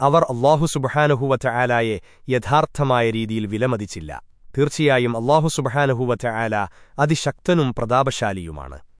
അവർ അള്ളാഹു സുബഹാനുഹൂവറ്റ ആലായെ യഥാർത്ഥമായ രീതിയിൽ വിലമതിച്ചില്ല. തീർച്ചയായും അള്ളാഹു സുബഹാനുഹൂവറ്റ ആല അതിശക്തനും പ്രതാപശാലിയുമാണ്.